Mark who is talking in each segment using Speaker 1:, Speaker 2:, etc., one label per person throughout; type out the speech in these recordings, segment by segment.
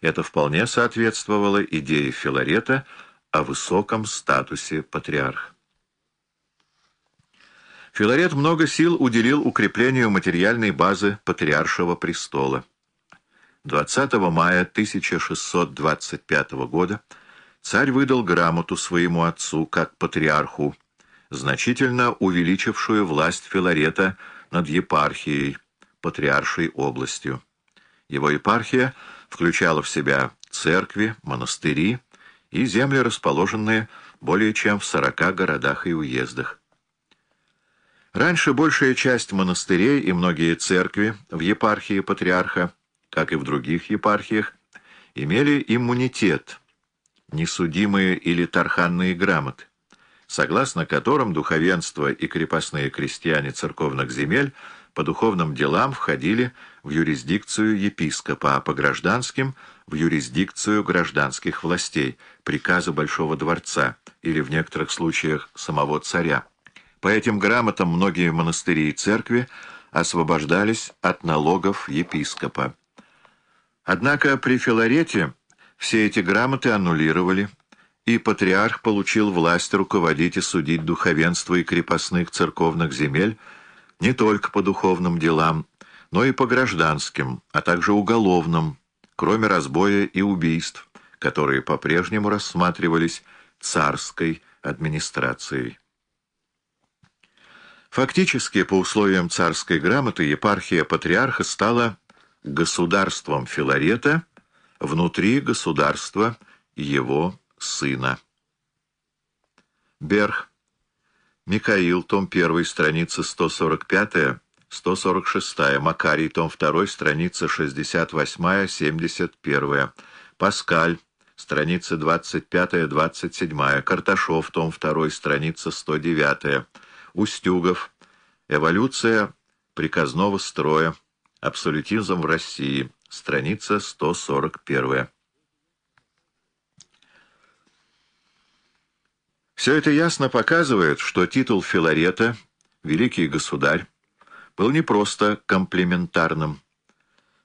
Speaker 1: Это вполне соответствовало идее Филарета о высоком статусе патриарха. Филарет много сил уделил укреплению материальной базы патриаршего престола. 20 мая 1625 года царь выдал грамоту своему отцу как патриарху, значительно увеличившую власть Филарета над епархией, патриаршей областью. Его епархия включала в себя церкви, монастыри и земли, расположенные более чем в 40 городах и уездах. Раньше большая часть монастырей и многие церкви в епархии патриарха, как и в других епархиях, имели иммунитет, несудимые или тарханные грамоты, согласно которым духовенство и крепостные крестьяне церковных земель по духовным делам входили в юрисдикцию епископа, а по гражданским — в юрисдикцию гражданских властей, приказа Большого дворца или в некоторых случаях самого царя. По этим грамотам многие монастыри и церкви освобождались от налогов епископа. Однако при Филарете все эти грамоты аннулировали, и патриарх получил власть руководить и судить духовенство и крепостных церковных земель не только по духовным делам, но и по гражданским, а также уголовным, кроме разбоя и убийств, которые по-прежнему рассматривались царской администрацией. Фактически, по условиям царской грамоты, епархия патриарха стала государством Филарета внутри государства его сына. Берх. Михаил, том 1, страница 145 146. Макарий, том 2, страница 68-71. Паскаль, страница 25-27. Карташов, том 2, страница 109. Устюгов. Эволюция приказного строя. Абсолютизм в России. Страница 141. Все это ясно показывает, что титул Филарета «Великий государь» был не просто комплементарным.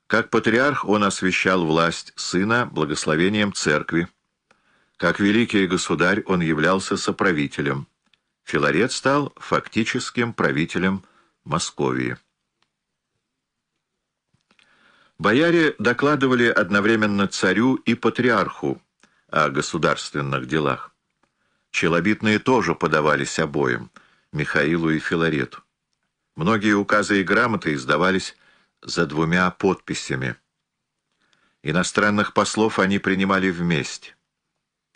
Speaker 1: Как патриарх он освящал власть сына благословением церкви. Как великий государь он являлся соправителем. Филарет стал фактическим правителем Московии. Бояре докладывали одновременно царю и патриарху о государственных делах. Челобитные тоже подавались обоим, Михаилу и Филарету. Многие указы и грамоты издавались за двумя подписями. Иностранных послов они принимали вместе.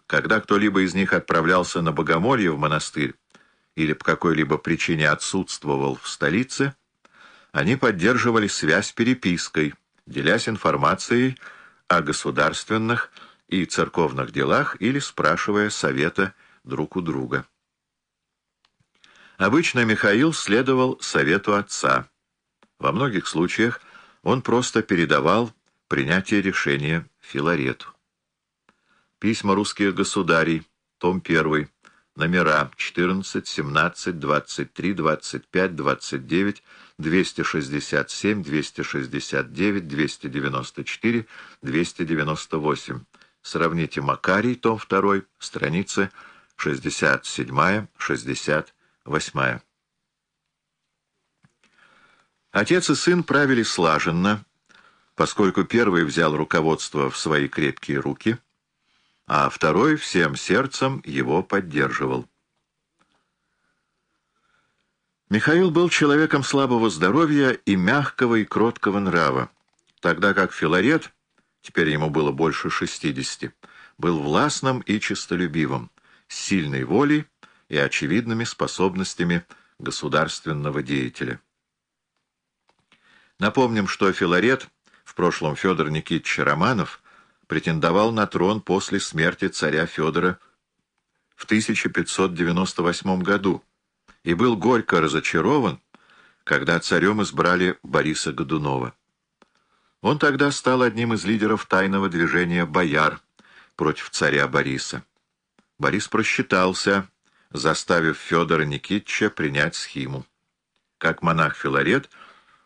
Speaker 1: Когда кто-либо из них отправлялся на богомолье в монастырь или по какой-либо причине отсутствовал в столице, они поддерживали связь перепиской, делясь информацией о государственных и церковных делах или спрашивая совета друг у друга. Обычно Михаил следовал совету отца. Во многих случаях он просто передавал принятие решения Филарету. Письма русских государей, том 1, номера 14, 17, 23, 25, 29, 267, 269, 294, 298. Сравните Макарий, том 2, страницы 67-68. Отец и сын правили слаженно, поскольку первый взял руководство в свои крепкие руки, а второй всем сердцем его поддерживал. Михаил был человеком слабого здоровья и мягкого и кроткого нрава, тогда как Филарет, теперь ему было больше шестидесяти, был властным и честолюбивым, сильной волей и очевидными способностями государственного деятеля. Напомним, что Филарет, в прошлом Федор Никитич Романов, претендовал на трон после смерти царя Федора в 1598 году и был горько разочарован, когда царем избрали Бориса Годунова. Он тогда стал одним из лидеров тайного движения «Бояр» против царя Бориса. Борис просчитался, заставив Федора Никитича принять схиму. Как монах Филарет,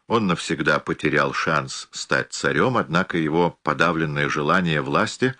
Speaker 1: Он навсегда потерял шанс стать царем, однако его подавленное желание власти —